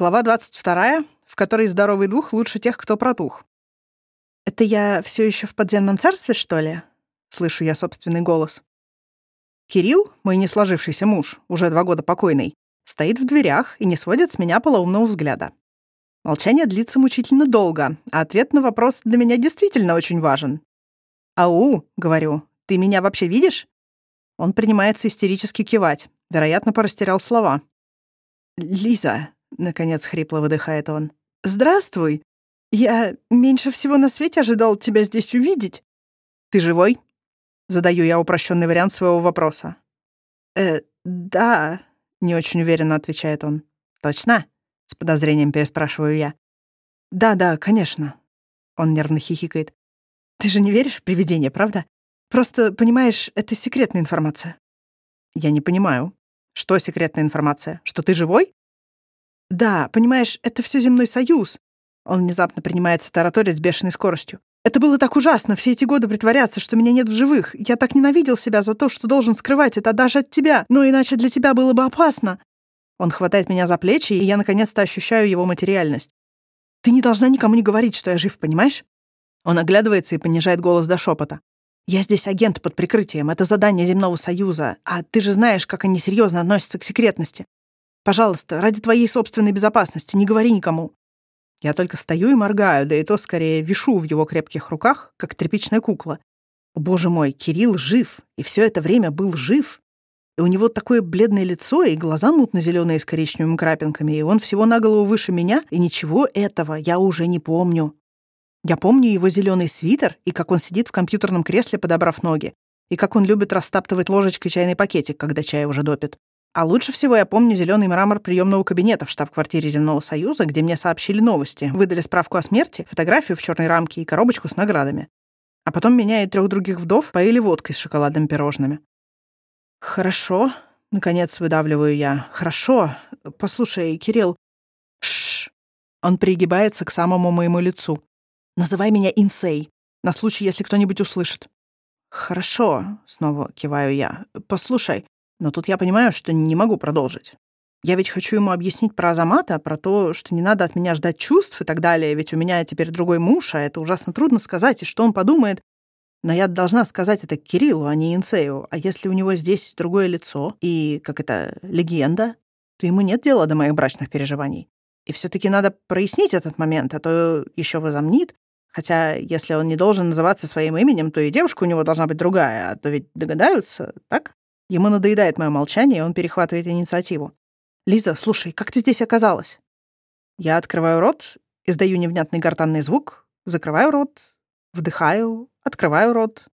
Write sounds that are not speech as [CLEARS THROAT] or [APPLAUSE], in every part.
Глава 22, в которой здоровый дух лучше тех, кто протух. «Это я все еще в подземном царстве, что ли?» — слышу я собственный голос. Кирилл, мой не сложившийся муж, уже два года покойный, стоит в дверях и не сводит с меня полоумного взгляда. Молчание длится мучительно долго, а ответ на вопрос для меня действительно очень важен. «Ау», — говорю, — «ты меня вообще видишь?» Он принимается истерически кивать, вероятно, порастерял слова. «Лиза», — наконец хрипло выдыхает он, — «здравствуй. Я меньше всего на свете ожидал тебя здесь увидеть». «Ты живой?» Задаю я упрощенный вариант своего вопроса. «Э, да», — не очень уверенно отвечает он. «Точно?» — с подозрением переспрашиваю я. «Да-да, конечно». Он нервно хихикает. «Ты же не веришь в привидения, правда? Просто, понимаешь, это секретная информация». «Я не понимаю. Что секретная информация? Что ты живой?» «Да, понимаешь, это все земной союз». Он внезапно принимается тараторить с бешеной скоростью. Это было так ужасно, все эти годы притворяться, что меня нет в живых. Я так ненавидел себя за то, что должен скрывать это даже от тебя, но иначе для тебя было бы опасно. Он хватает меня за плечи, и я наконец-то ощущаю его материальность. Ты не должна никому не говорить, что я жив, понимаешь? Он оглядывается и понижает голос до шепота. Я здесь агент под прикрытием, это задание Земного Союза, а ты же знаешь, как они серьезно относятся к секретности. Пожалуйста, ради твоей собственной безопасности не говори никому. Я только стою и моргаю, да и то скорее вишу в его крепких руках, как тряпичная кукла. О, боже мой, Кирилл жив, и все это время был жив. И у него такое бледное лицо, и глаза мутно-зеленые с коричневыми крапинками, и он всего на голову выше меня, и ничего этого я уже не помню. Я помню его зеленый свитер, и как он сидит в компьютерном кресле, подобрав ноги, и как он любит растаптывать ложечкой чайный пакетик, когда чай уже допит. А лучше всего я помню зеленый мрамор приемного кабинета в штаб-квартире Земного Союза, где мне сообщили новости, выдали справку о смерти, фотографию в черной рамке и коробочку с наградами. А потом меня и трех других вдов поили водкой с шоколадными пирожными. «Хорошо», — наконец выдавливаю я. «Хорошо. Послушай, Кирилл...» Шш. Он пригибается к самому моему лицу. «Называй меня Инсей, на случай, если кто-нибудь услышит». «Хорошо», — снова киваю я. «Послушай, но тут я понимаю, что не могу продолжить. Я ведь хочу ему объяснить про Азамата, про то, что не надо от меня ждать чувств и так далее, ведь у меня теперь другой муж, а это ужасно трудно сказать, и что он подумает. Но я должна сказать это Кириллу, а не Инсею. А если у него здесь другое лицо и, как это, легенда, то ему нет дела до моих брачных переживаний. И все таки надо прояснить этот момент, а то еще возомнит. Хотя, если он не должен называться своим именем, то и девушка у него должна быть другая, а то ведь догадаются, так? Ему надоедает мое молчание, и он перехватывает инициативу. «Лиза, слушай, как ты здесь оказалась?» Я открываю рот, издаю невнятный гортанный звук, закрываю рот, вдыхаю, открываю рот.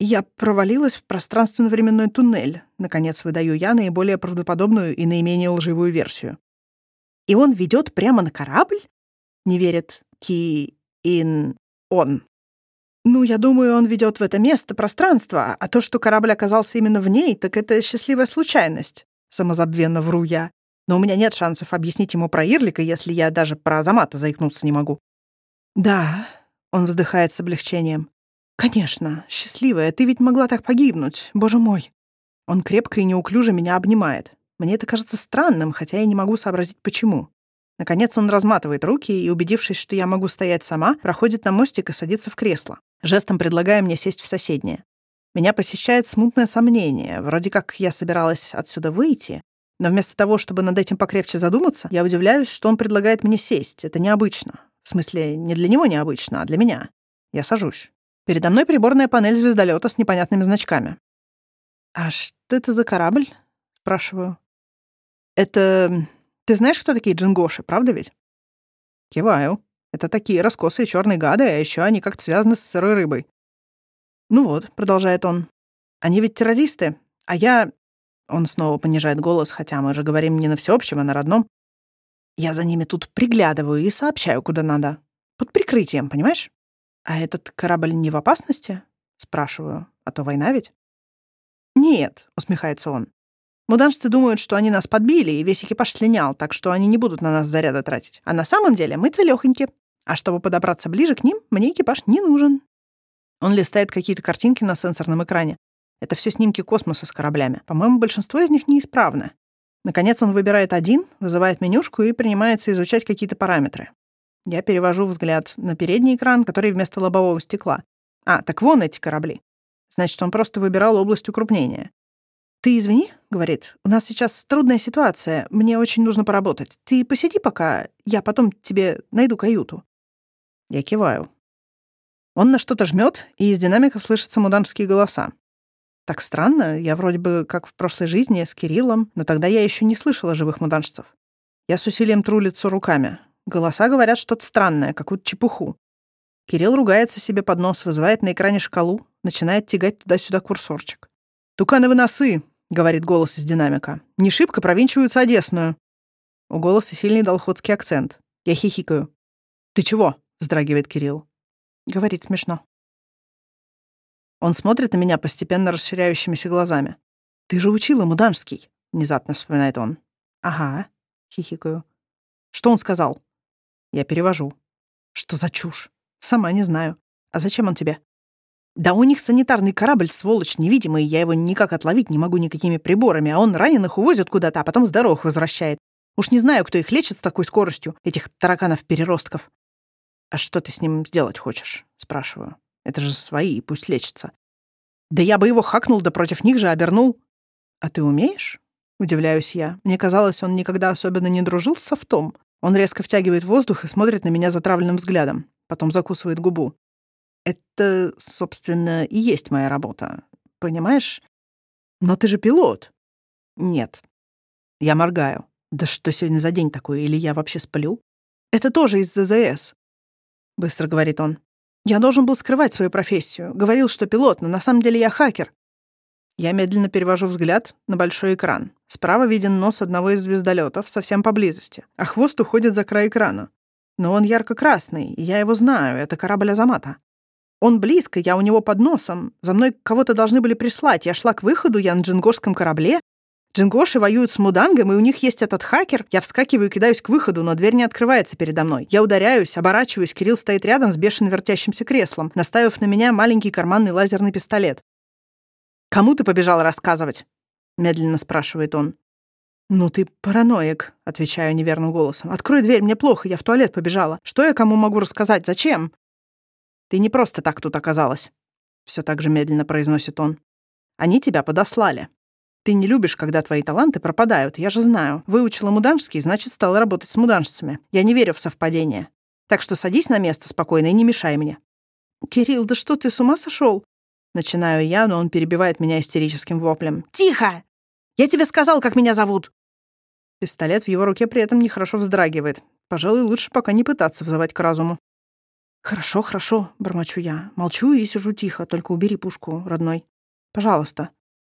Я провалилась в пространственно-временной туннель. Наконец выдаю я наиболее правдоподобную и наименее лживую версию. И он ведет прямо на корабль? Не верит Ки-Ин-Он. Ну, я думаю, он ведет в это место пространство, а то, что корабль оказался именно в ней, так это счастливая случайность. Самозабвенно вру я. Но у меня нет шансов объяснить ему про Ирлика, если я даже про Азамата заикнуться не могу. Да, он вздыхает с облегчением. Конечно, счастливая, ты ведь могла так погибнуть, боже мой. Он крепко и неуклюже меня обнимает. Мне это кажется странным, хотя я не могу сообразить, почему. Наконец он разматывает руки и, убедившись, что я могу стоять сама, проходит на мостик и садится в кресло, жестом предлагая мне сесть в соседнее. Меня посещает смутное сомнение. Вроде как я собиралась отсюда выйти, но вместо того, чтобы над этим покрепче задуматься, я удивляюсь, что он предлагает мне сесть. Это необычно. В смысле, не для него необычно, а для меня. Я сажусь. Передо мной приборная панель звездолета с непонятными значками. «А что это за корабль?» — спрашиваю. «Это ты знаешь, кто такие джингоши, правда ведь? Киваю. Это такие раскосые черные гады, а еще они как-то связаны с сырой рыбой. Ну вот, продолжает он. Они ведь террористы, а я... Он снова понижает голос, хотя мы же говорим не на всеобщем, а на родном. Я за ними тут приглядываю и сообщаю, куда надо. Под прикрытием, понимаешь? А этот корабль не в опасности? Спрашиваю. А то война ведь? Нет, усмехается он. Муданшцы думают, что они нас подбили, и весь экипаж слинял, так что они не будут на нас заряда тратить. А на самом деле мы целёхоньки. А чтобы подобраться ближе к ним, мне экипаж не нужен. Он листает какие-то картинки на сенсорном экране. Это все снимки космоса с кораблями. По-моему, большинство из них неисправны. Наконец он выбирает один, вызывает менюшку и принимается изучать какие-то параметры. Я перевожу взгляд на передний экран, который вместо лобового стекла. А, так вон эти корабли. Значит, он просто выбирал область укрупнения. «Ты извини», — говорит, — «у нас сейчас трудная ситуация, мне очень нужно поработать. Ты посиди пока, я потом тебе найду каюту». Я киваю. Он на что-то жмет, и из динамика слышатся муданские голоса. Так странно, я вроде бы как в прошлой жизни с Кириллом, но тогда я еще не слышала живых муданцев. Я с усилием тру лицо руками. Голоса говорят что-то странное, какую-то чепуху. Кирилл ругается себе под нос, вызывает на экране шкалу, начинает тягать туда-сюда курсорчик. «Тукановы носы!» — говорит голос из динамика. «Не шибко провинчиваются Одесную». У голоса сильный долходский акцент. Я хихикаю. «Ты чего?» — вздрагивает Кирилл. Говорит смешно. Он смотрит на меня постепенно расширяющимися глазами. «Ты же учила Муданский», — внезапно вспоминает он. «Ага», — хихикаю. «Что он сказал?» Я перевожу. «Что за чушь? Сама не знаю. А зачем он тебе?» «Да у них санитарный корабль, сволочь, невидимый, я его никак отловить не могу никакими приборами, а он раненых увозит куда-то, а потом здоровых возвращает. Уж не знаю, кто их лечит с такой скоростью, этих тараканов-переростков». «А что ты с ним сделать хочешь?» — спрашиваю. Это же свои, пусть лечится. Да я бы его хакнул, да против них же обернул. А ты умеешь? Удивляюсь я. Мне казалось, он никогда особенно не дружил с софтом. Он резко втягивает воздух и смотрит на меня затравленным взглядом. Потом закусывает губу. Это, собственно, и есть моя работа. Понимаешь? Но ты же пилот. Нет. Я моргаю. Да что сегодня за день такой? Или я вообще сплю? Это тоже из ЗЗС. Быстро говорит он. Я должен был скрывать свою профессию. Говорил, что пилот, но на самом деле я хакер. Я медленно перевожу взгляд на большой экран. Справа виден нос одного из звездолетов, совсем поблизости, а хвост уходит за край экрана. Но он ярко-красный, и я его знаю, это корабль Азамата. Он близко, я у него под носом. За мной кого-то должны были прислать. Я шла к выходу, я на джингорском корабле, Джингоши воюют с Мудангом, и у них есть этот хакер. Я вскакиваю и кидаюсь к выходу, но дверь не открывается передо мной. Я ударяюсь, оборачиваюсь, Кирилл стоит рядом с бешено вертящимся креслом, наставив на меня маленький карманный лазерный пистолет. «Кому ты побежал рассказывать?» — медленно спрашивает он. «Ну ты параноик», — отвечаю неверным голосом. «Открой дверь, мне плохо, я в туалет побежала. Что я кому могу рассказать? Зачем?» «Ты не просто так тут оказалась», — все так же медленно произносит он. «Они тебя подослали». Ты не любишь, когда твои таланты пропадают, я же знаю. Выучила муданжский, значит, стала работать с муданжцами. Я не верю в совпадение. Так что садись на место спокойно и не мешай мне». «Кирилл, да что ты, с ума сошел? Начинаю я, но он перебивает меня истерическим воплем. «Тихо! Я тебе сказал, как меня зовут!» Пистолет в его руке при этом нехорошо вздрагивает. Пожалуй, лучше пока не пытаться вызывать к разуму. «Хорошо, хорошо», — бормочу я. Молчу и сижу тихо, только убери пушку, родной. Пожалуйста.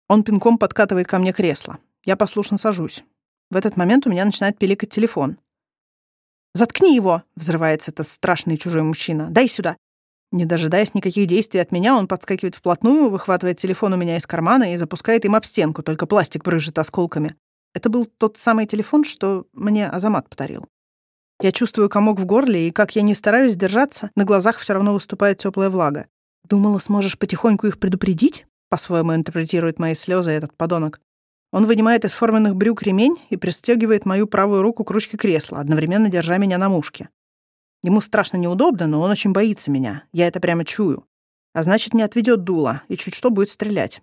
Он пинком подкатывает ко мне кресло. Я послушно сажусь. В этот момент у меня начинает пиликать телефон. «Заткни его!» — взрывается этот страшный чужой мужчина. «Дай сюда!» Не дожидаясь никаких действий от меня, он подскакивает вплотную, выхватывает телефон у меня из кармана и запускает им об стенку, только пластик брызжет осколками. Это был тот самый телефон, что мне Азамат подарил. Я чувствую комок в горле, и как я не стараюсь держаться, на глазах все равно выступает теплая влага. Думала, сможешь потихоньку их предупредить? По-своему интерпретирует мои слезы этот подонок. Он вынимает из форменных брюк ремень и пристегивает мою правую руку к ручке кресла, одновременно держа меня на мушке. Ему страшно неудобно, но он очень боится меня. Я это прямо чую. А значит, не отведет дуло и чуть что будет стрелять.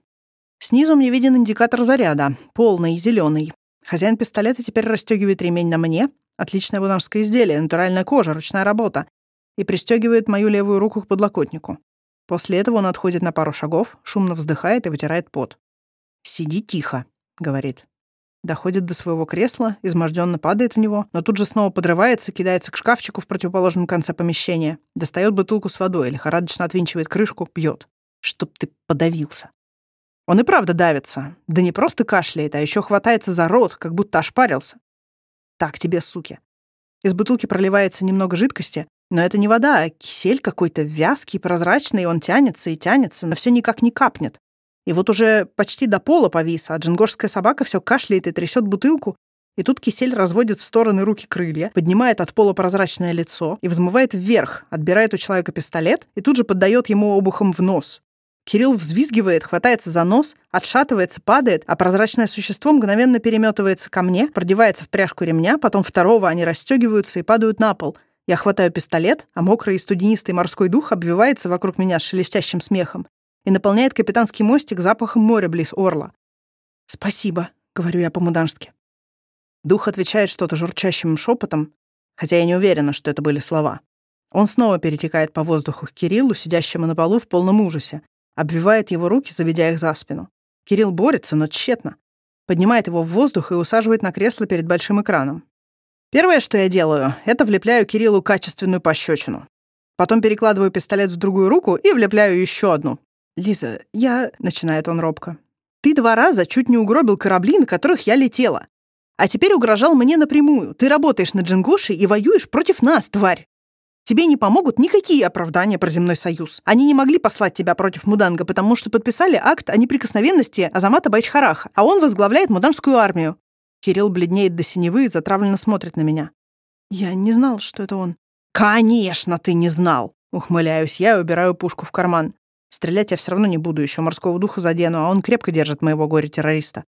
Снизу мне виден индикатор заряда, полный, зеленый. Хозяин пистолета теперь расстегивает ремень на мне. Отличное бунарское изделие, натуральная кожа, ручная работа. И пристегивает мою левую руку к подлокотнику. После этого он отходит на пару шагов, шумно вздыхает и вытирает пот. «Сиди тихо», — говорит. Доходит до своего кресла, изможденно падает в него, но тут же снова подрывается, кидается к шкафчику в противоположном конце помещения, достает бутылку с водой, лихорадочно отвинчивает крышку, пьет. Чтоб ты подавился. Он и правда давится. Да не просто кашляет, а еще хватается за рот, как будто ошпарился. Так тебе, суки. Из бутылки проливается немного жидкости, но это не вода, а кисель какой-то вязкий, прозрачный, он тянется и тянется, но все никак не капнет. И вот уже почти до пола повис, а джингорская собака все кашляет и трясет бутылку, и тут кисель разводит в стороны руки крылья, поднимает от пола прозрачное лицо и взмывает вверх, отбирает у человека пистолет и тут же поддает ему обухом в нос. Кирилл взвизгивает, хватается за нос, отшатывается, падает, а прозрачное существо мгновенно переметывается ко мне, продевается в пряжку ремня, потом второго они расстегиваются и падают на пол. Я хватаю пистолет, а мокрый и студенистый морской дух обвивается вокруг меня с шелестящим смехом и наполняет капитанский мостик запахом моря близ орла. «Спасибо», — говорю я по-мудански. Дух отвечает что-то журчащим шепотом, хотя я не уверена, что это были слова. Он снова перетекает по воздуху к Кириллу, сидящему на полу в полном ужасе, обвивает его руки, заведя их за спину. Кирилл борется, но тщетно. Поднимает его в воздух и усаживает на кресло перед большим экраном. Первое, что я делаю, это влепляю Кириллу качественную пощечину. Потом перекладываю пистолет в другую руку и влепляю еще одну. «Лиза, я...» — начинает он робко. «Ты два раза чуть не угробил корабли, на которых я летела. А теперь угрожал мне напрямую. Ты работаешь на Джингоши и воюешь против нас, тварь. Тебе не помогут никакие оправдания про земной союз. Они не могли послать тебя против Муданга, потому что подписали акт о неприкосновенности Азамата Байчхараха, а он возглавляет муданскую армию. Кирилл бледнеет до синевы и затравленно смотрит на меня. Я не знал, что это он. Конечно, ты не знал. Ухмыляюсь я и убираю пушку в карман. Стрелять я все равно не буду, еще морского духа задену, а он крепко держит моего горе-террориста.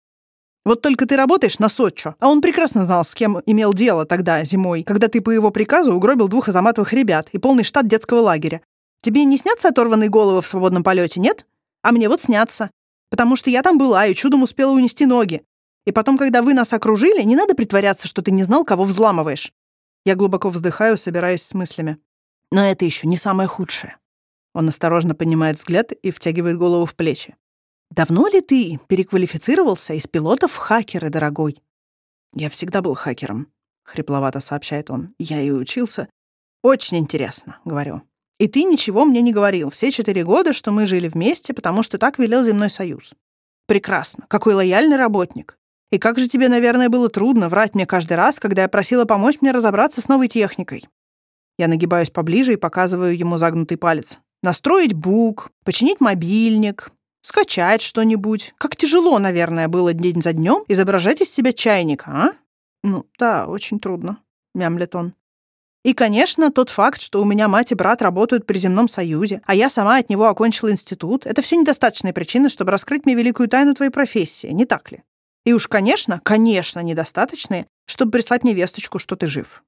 Вот только ты работаешь на Сочо, а он прекрасно знал, с кем имел дело тогда, зимой, когда ты по его приказу угробил двух азаматовых ребят и полный штат детского лагеря. Тебе не снятся оторванные головы в свободном полете, нет? А мне вот снятся. Потому что я там была и чудом успела унести ноги. И потом, когда вы нас окружили, не надо притворяться, что ты не знал, кого взламываешь. Я глубоко вздыхаю, собираясь с мыслями. Но это еще не самое худшее. Он осторожно поднимает взгляд и втягивает голову в плечи. Давно ли ты переквалифицировался из пилота в хакеры, дорогой? Я всегда был хакером, хрипловато сообщает он. Я и учился. Очень интересно, говорю. И ты ничего мне не говорил все четыре года, что мы жили вместе, потому что так велел земной союз. Прекрасно. Какой лояльный работник. И как же тебе, наверное, было трудно врать мне каждый раз, когда я просила помочь мне разобраться с новой техникой. Я нагибаюсь поближе и показываю ему загнутый палец. Настроить бук, починить мобильник, скачать что-нибудь. Как тяжело, наверное, было день за днем изображать из себя чайника, а? Ну, да, очень трудно, мямлет он. И, конечно, тот факт, что у меня мать и брат работают при земном союзе, а я сама от него окончила институт, это все недостаточные причины, чтобы раскрыть мне великую тайну твоей профессии, не так ли? И уж, конечно, конечно, недостаточные, чтобы прислать мне весточку, что ты жив.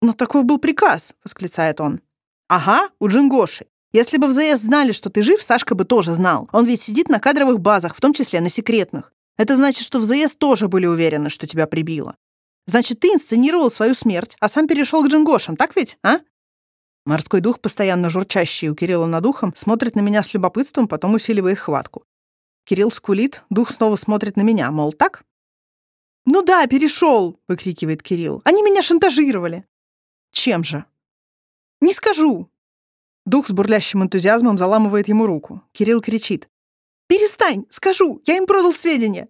«Но такой был приказ», — восклицает он. «Ага, у Джингоши. Если бы в ЗС знали, что ты жив, Сашка бы тоже знал. Он ведь сидит на кадровых базах, в том числе на секретных. Это значит, что в ЗС тоже были уверены, что тебя прибило. Значит, ты инсценировал свою смерть, а сам перешел к джингошам, так ведь, а? Морской дух, постоянно журчащий у Кирилла над ухом, смотрит на меня с любопытством, потом усиливает хватку. Кирилл скулит, дух снова смотрит на меня, мол, так? «Ну да, перешел!» — выкрикивает Кирилл. «Они меня шантажировали!» «Чем же?» «Не скажу!» Дух с бурлящим энтузиазмом заламывает ему руку. Кирилл кричит. «Перестань! Скажу! Я им продал сведения!»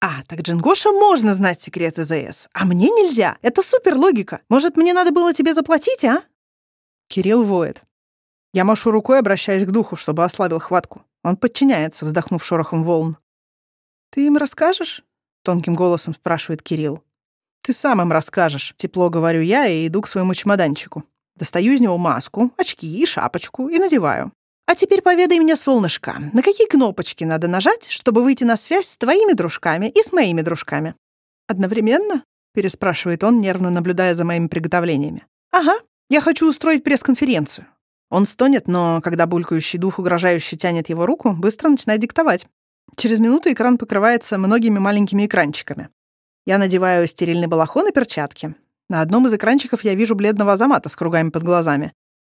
«А, так Джингоша можно знать секреты ЗС, а мне нельзя. Это супер логика. Может, мне надо было тебе заплатить, а?» Кирилл воет. Я машу рукой, обращаясь к духу, чтобы ослабил хватку. Он подчиняется, вздохнув шорохом волн. «Ты им расскажешь?» — тонким голосом спрашивает Кирилл. «Ты сам им расскажешь», — тепло говорю я и иду к своему чемоданчику. Достаю из него маску, очки и шапочку и надеваю. А теперь поведай мне, солнышко, на какие кнопочки надо нажать, чтобы выйти на связь с твоими дружками и с моими дружками? Одновременно? переспрашивает он, нервно наблюдая за моими приготовлениями. Ага, я хочу устроить пресс-конференцию. Он стонет, но когда булькающий дух угрожающе тянет его руку, быстро начинает диктовать. Через минуту экран покрывается многими маленькими экранчиками. Я надеваю стерильный балахон и перчатки. На одном из экранчиков я вижу бледного Азамата с кругами под глазами.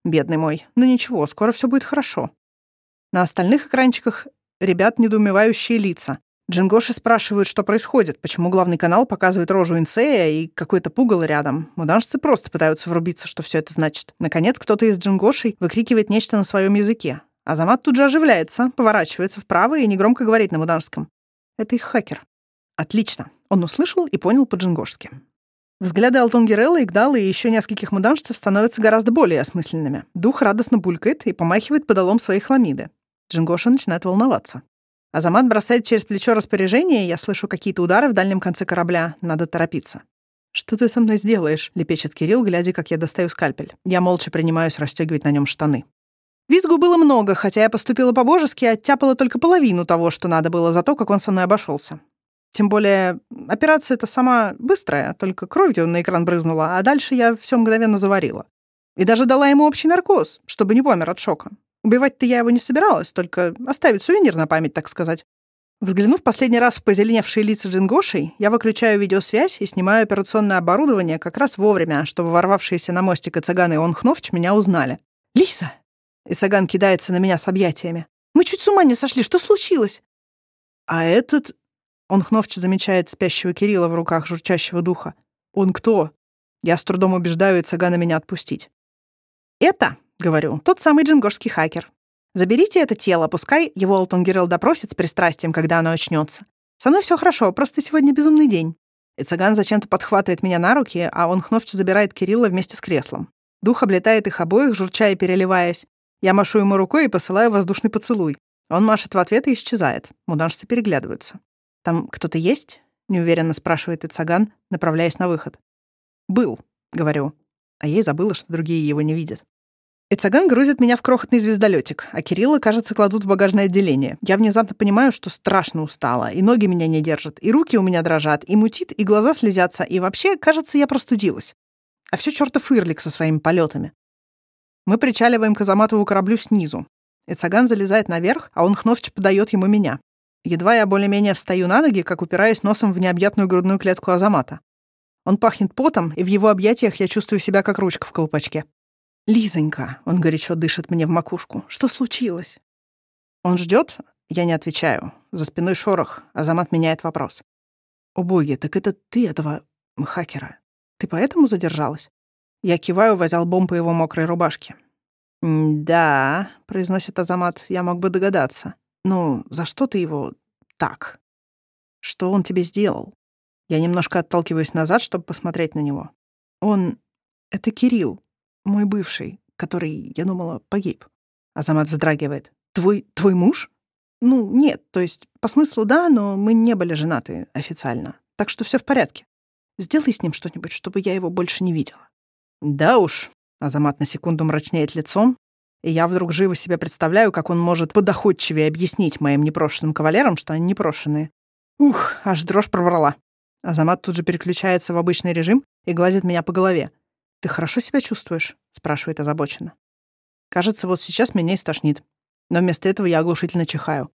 Бедный мой. Ну ничего, скоро все будет хорошо. На остальных экранчиках ребят недоумевающие лица. Джингоши спрашивают, что происходит, почему главный канал показывает рожу Инсея и какой-то пугало рядом. Муданжцы просто пытаются врубиться, что все это значит. Наконец, кто-то из Джингошей выкрикивает нечто на своем языке. Азамат тут же оживляется, поворачивается вправо и негромко говорит на муданжском. Это их хакер. Отлично. Он услышал и понял по-джингошски. Взгляды Алтонгерелла, Игдала и еще нескольких муданжцев становятся гораздо более осмысленными. Дух радостно булькает и помахивает подолом своей хламиды. Джингоша начинает волноваться. Азамат бросает через плечо распоряжение, я слышу какие-то удары в дальнем конце корабля. Надо торопиться. «Что ты со мной сделаешь?» — лепечет Кирилл, глядя, как я достаю скальпель. Я молча принимаюсь расстегивать на нем штаны. Визгу было много, хотя я поступила по-божески и оттяпала только половину того, что надо было за то, как он со мной обошелся. Тем более, операция-то сама быстрая, только кровью на экран брызнула, а дальше я все мгновенно заварила. И даже дала ему общий наркоз, чтобы не помер от шока. Убивать-то я его не собиралась, только оставить сувенир на память, так сказать. Взглянув последний раз в позеленевшие лица Джингошей, я выключаю видеосвязь и снимаю операционное оборудование как раз вовремя, чтобы ворвавшиеся на мостик и и Онхновч меня узнали. «Лиза!» И цыган кидается на меня с объятиями. «Мы чуть с ума не сошли, что случилось?» «А этот...» Онхновч замечает спящего Кирилла в руках журчащего духа. «Он кто?» Я с трудом убеждаю цыгана меня отпустить. «Это, — говорю, — тот самый джингорский хакер. Заберите это тело, пускай его Алтон Гирелл допросит с пристрастием, когда оно очнется. Со мной все хорошо, просто сегодня безумный день». И цыган зачем-то подхватывает меня на руки, а он хновче забирает Кирилла вместе с креслом. Дух облетает их обоих, журча и переливаясь. Я машу ему рукой и посылаю воздушный поцелуй. Он машет в ответ и исчезает. Мудашцы переглядываются. «Там кто-то есть?» — неуверенно спрашивает Ицаган, направляясь на выход. «Был», — говорю. А я и забыла, что другие его не видят. Эцаган грузит меня в крохотный звездолетик, а Кирилла, кажется, кладут в багажное отделение. Я внезапно понимаю, что страшно устала, и ноги меня не держат, и руки у меня дрожат, и мутит, и глаза слезятся, и вообще, кажется, я простудилась. А все чертов Ирлик со своими полетами. Мы причаливаем к Азаматову кораблю снизу. Эцаган залезает наверх, а он хновч подает ему меня. Едва я более-менее встаю на ноги, как упираюсь носом в необъятную грудную клетку Азамата. Он пахнет потом, и в его объятиях я чувствую себя как ручка в колпачке. «Лизонька», — он горячо дышит мне в макушку, — «что случилось?» Он ждет, я не отвечаю. За спиной шорох, Азамат меняет вопрос. «О боги, так это ты этого хакера? Ты поэтому задержалась?» Я киваю, возял бомб по его мокрой рубашке. «Да», — произносит Азамат, — «я мог бы догадаться. Ну, за что ты его так? Что он тебе сделал?» Я немножко отталкиваюсь назад, чтобы посмотреть на него. Он... Это Кирилл мой бывший, который, я думала, погиб. Азамат вздрагивает. Твой, твой муж? Ну, нет, то есть, по смыслу, да, но мы не были женаты официально. Так что все в порядке. Сделай с ним что-нибудь, чтобы я его больше не видела. Да уж. Азамат на секунду мрачнеет лицом, и я вдруг живо себе представляю, как он может подоходчивее объяснить моим непрошенным кавалерам, что они непрошенные. Ух, аж дрожь пробрала. Азамат тут же переключается в обычный режим и гладит меня по голове. «Ты хорошо себя чувствуешь?» — спрашивает озабоченно. «Кажется, вот сейчас меня и стошнит. Но вместо этого я оглушительно чихаю.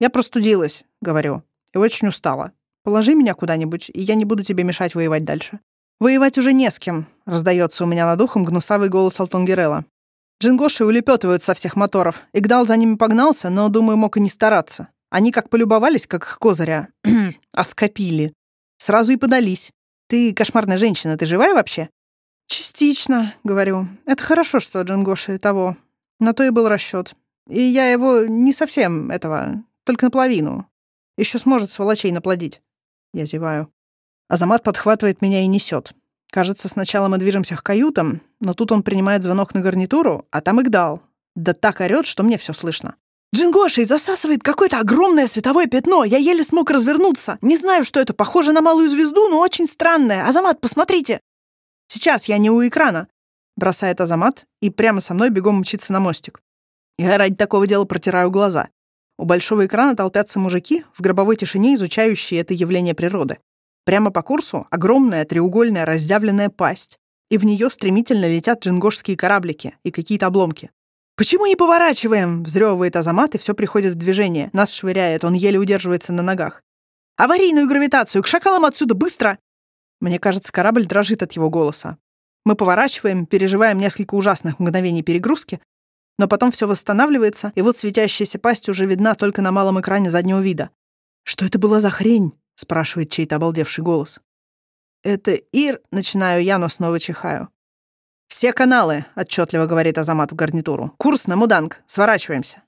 «Я простудилась», — говорю, — «и очень устала. Положи меня куда-нибудь, и я не буду тебе мешать воевать дальше». «Воевать уже не с кем», — раздается у меня над ухом гнусавый голос Алтонгерелла. Джингоши улепетывают со всех моторов. Игдал за ними погнался, но, думаю, мог и не стараться. Они как полюбовались, как их козыря, [CLEARS THROAT] оскопили. Сразу и подались. Ты кошмарная женщина, ты живая вообще? «Частично», — говорю. «Это хорошо, что Джингоши того. На то и был расчет. И я его не совсем этого, только наполовину. Еще сможет сволочей наплодить». Я зеваю. Азамат подхватывает меня и несет. Кажется, сначала мы движемся к каютам, но тут он принимает звонок на гарнитуру, а там Игдал. Да так орёт, что мне все слышно. «Джингоши засасывает какое-то огромное световое пятно. Я еле смог развернуться. Не знаю, что это. Похоже на малую звезду, но очень странное. Азамат, посмотрите!» Сейчас я не у экрана!» Бросает Азамат и прямо со мной бегом мчится на мостик. Я ради такого дела протираю глаза. У большого экрана толпятся мужики, в гробовой тишине изучающие это явление природы. Прямо по курсу огромная треугольная раздявленная пасть, и в нее стремительно летят джингошские кораблики и какие-то обломки. «Почему не поворачиваем?» — взрёвывает Азамат, и все приходит в движение. Нас швыряет, он еле удерживается на ногах. «Аварийную гравитацию! К шакалам отсюда! Быстро!» Мне кажется, корабль дрожит от его голоса. Мы поворачиваем, переживаем несколько ужасных мгновений перегрузки, но потом все восстанавливается, и вот светящаяся пасть уже видна только на малом экране заднего вида. «Что это была за хрень?» — спрашивает чей-то обалдевший голос. «Это Ир», — начинаю я, но снова чихаю. «Все каналы», — отчетливо говорит Азамат в гарнитуру. «Курс на Муданг. Сворачиваемся».